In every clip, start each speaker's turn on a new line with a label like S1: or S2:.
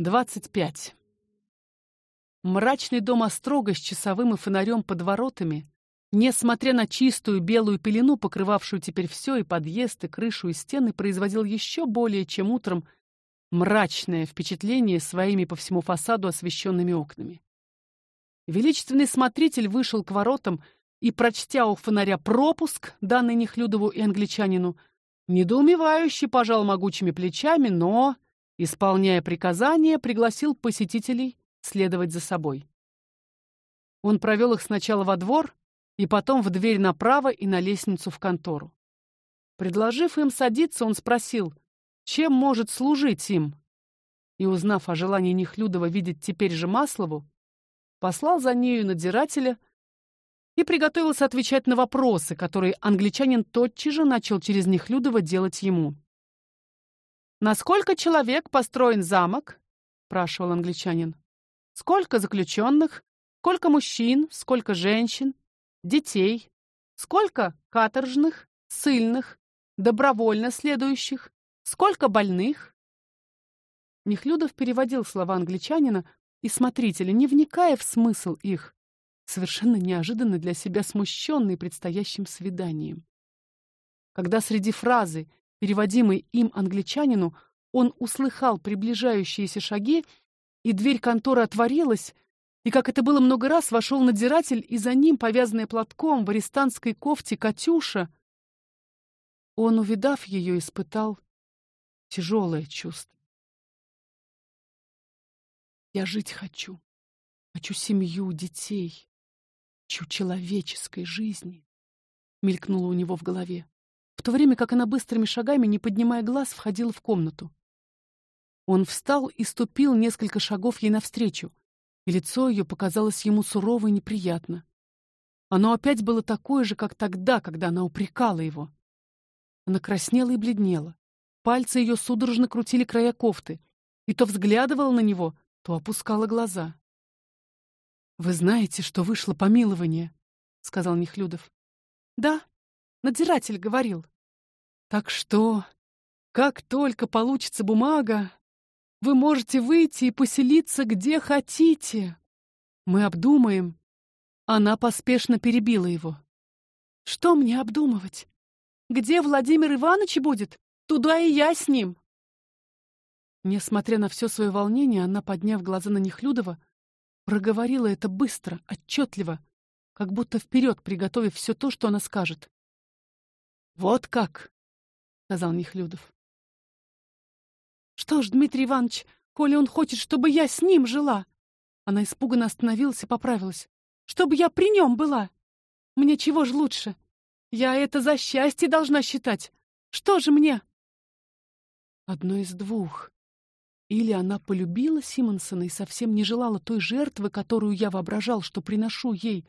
S1: 25. Мрачный дом острога с часовым и фонарем под воротами, несмотря на чистую белую пелену, покрывавшую теперь все и подъезд, и крышу, и стены, производил еще более, чем утром, мрачное впечатление своими по всему фасаду освещенными окнами. Величественный смотритель вышел к воротам и, прочтя у фонаря пропуск, данный Нехлюдову и англичанину, недоумевающе пожал могучими плечами, но исполняя приказание, пригласил посетителей следовать за собой. Он провел их сначала во двор, и потом в дверь направо и на лестницу в контору. Предложив им садиться, он спросил, чем может служить им. И узнав о желании Нехлюдова видеть теперь же Маслову, послал за нею надзирателя и приготовился отвечать на вопросы, которые англичанин тотчас же начал через Нехлюдова делать ему. На сколько человек построен замок? спрашивал англичанин. Сколько заключенных? Сколько мужчин? Сколько женщин? Детей? Сколько каторжных, ссыльных, добровольно следующих? Сколько больных? Нехлюдов переводил слова англичанина и смотрителя, не вникая в смысл их, совершенно неожиданно для себя смущенный предстоящим свиданием. Когда среди фразы переводимый им англичанину, он услыхал приближающиеся шаги, и дверь конторы отворилась, и, как это было много раз, вошел надзиратель, и за ним, повязанная платком в арестантской кофте, Катюша. Он, увидав ее, испытал тяжелое чувство. Я жить хочу, хочу семью, детей, хочу человеческой жизни, мелькнуло у него в голове в то время как она быстрыми шагами, не поднимая глаз, входила в комнату. Он встал и ступил несколько шагов ей навстречу, и лицо ее показалось ему сурово и неприятно. Оно опять было такое же, как тогда, когда она упрекала его. Она краснела и бледнела. Пальцы ее судорожно крутили края кофты, и то взглядывала на него, то опускала глаза. Вы знаете, что вышло помилование, сказал Нехлюдов. Да, надзиратель говорил. Так что, как только получится бумага, вы можете выйти и поселиться где хотите. Мы обдумаем. Она поспешно перебила его. Что мне обдумывать? Где Владимир Иванович будет, туда и я с ним. Несмотря на все свое волнение, она, подняв глаза на Нехлюдова, проговорила это быстро, отчетливо, как будто вперед приготовив все то, что она скажет. Вот как, сказал Нехлюдов. Что ж, Дмитрий Иванович, коли он хочет, чтобы я с ним жила. Она испуганно остановилась и поправилась. Чтобы я при нем была. Мне чего ж лучше? Я это за счастье должна считать. Что же мне? Одно из двух. Или она полюбила Симонсона и совсем не желала той жертвы, которую я воображал, что приношу ей,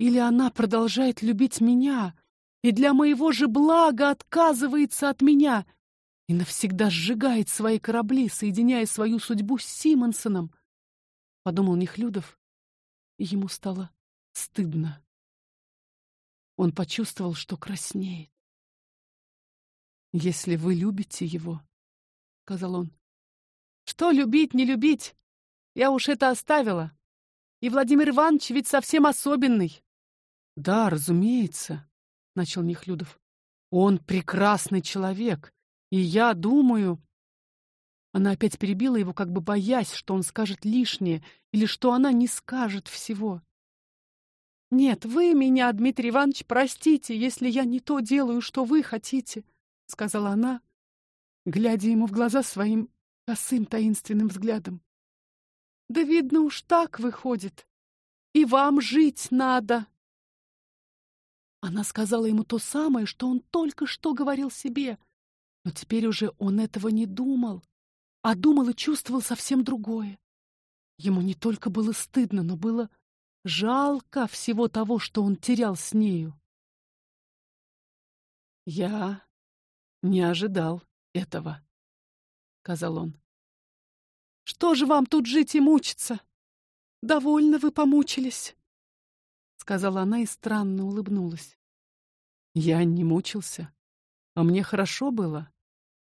S1: или она продолжает любить меня, и для моего же блага отказывается от меня и навсегда сжигает свои корабли, соединяя свою судьбу с Симонсоном. Подумал Нехлюдов, и ему стало стыдно. Он почувствовал, что краснеет. Если вы любите его, сказал он. Что любить, не любить? Я уж это оставила. И Владимир Иванович ведь совсем особенный. Да, разумеется, начал Нехлюдов. Он прекрасный человек, и я думаю, Она опять перебила его, как бы боясь, что он скажет лишнее или что она не скажет всего. Нет, вы меня, Дмитрий Иванович, простите, если я не то делаю, что вы хотите, сказала она, глядя ему в глаза своим косым таинственным взглядом. Да видно уж так выходит. И вам жить надо. Она сказала ему то самое, что он только что говорил себе, но теперь уже он этого не думал, а думал и чувствовал совсем другое. Ему не только было стыдно, но было жалко всего того, что он терял с нею. Я не ожидал этого, сказал он. Что же вам тут жить и мучиться? Довольно вы помучились, сказала она и странно улыбнулась. Я не мучился, а мне хорошо было,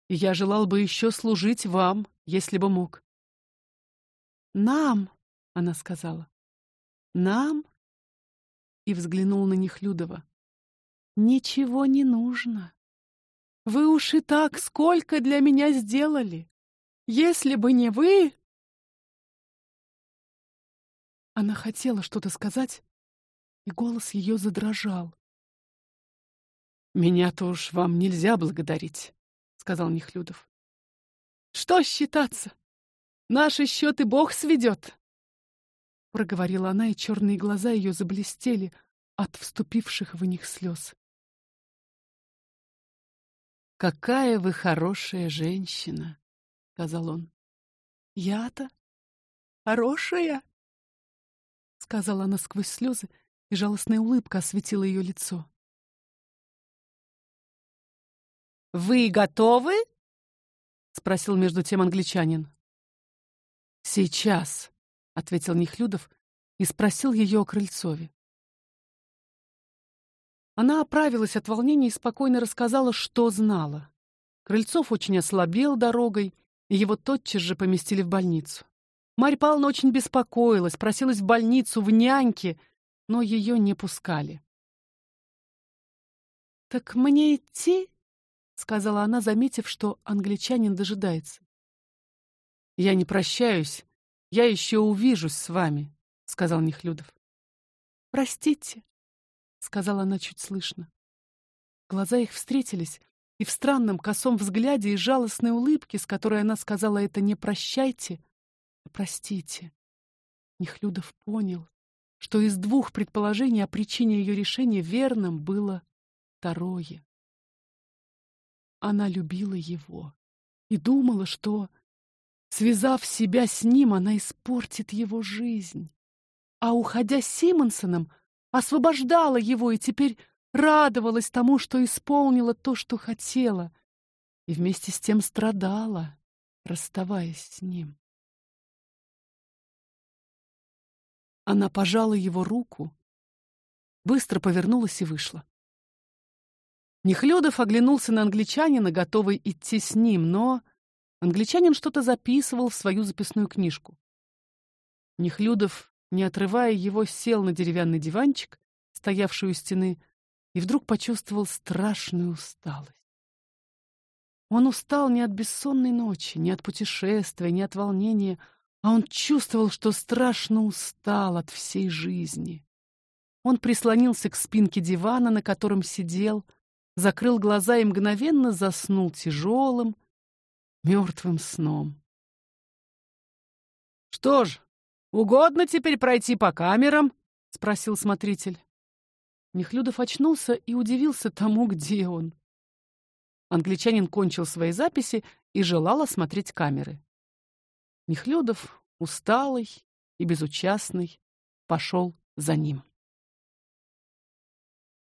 S1: и я желал бы еще служить вам, если бы мог. Нам, она сказала. Нам? И взглянул на них Людова. Ничего не нужно. Вы уж и так сколько для меня сделали. Если бы не вы, она хотела что-то сказать, и голос ее задрожал. Меня-то уж вам нельзя благодарить, сказал Нехлюдов. Что считаться? Наши счеты Бог сведет, проговорила она, и черные глаза ее заблестели от вступивших в них слез. Какая вы хорошая женщина, сказал он. Я-то хорошая, сказала она сквозь слезы, и жалостная улыбка осветила ее лицо. Вы готовы? спросил между тем англичанин. Сейчас, ответил Нехлюдов и спросил ее о Крыльцове. Она оправилась от волнения и спокойно рассказала, что знала. Крыльцов очень ослабел дорогой, и его тотчас же поместили в больницу. Марья Павловна очень беспокоилась, просилась в больницу, в няньки, но ее не пускали. «Так мне идти?» — сказала она, заметив, что англичанин дожидается. «Я не прощаюсь, я еще увижусь с вами», — сказал Нехлюдов. «Простите», — сказала она чуть слышно. Глаза их встретились, и в странном косом взгляде и жалостной улыбке, с которой она сказала это «не прощайте», а «простите», Нехлюдов понял, что из двух предположений о причине ее решения верным было второе. Она любила его и думала, что, связав себя с ним, она испортит его жизнь. А уходя с Симонсоном, освобождала его и теперь радовалась тому, что исполнила то, что хотела, и вместе с тем страдала, расставаясь с ним. Она пожала его руку, быстро повернулась и вышла. Нехлюдов оглянулся на англичанина, готовый идти с ним, но англичанин что-то записывал в свою записную книжку. Нехлюдов, не отрывая его, сел на деревянный диванчик, стоявший у стены, и вдруг почувствовал страшную усталость. Он устал не от бессонной ночи, не от путешествия, не от волнения, а он чувствовал, что страшно устал от всей жизни. Он прислонился к спинке дивана, на котором сидел, закрыл глаза и мгновенно заснул тяжелым, мертвым сном. Что ж, угодно теперь пройти по камерам? спросил смотритель. Нехлюдов очнулся и удивился тому, где он. Англичанин кончил свои записи и желал осмотреть камеры. Нехлюдов, усталый и безучастный, пошел за ним.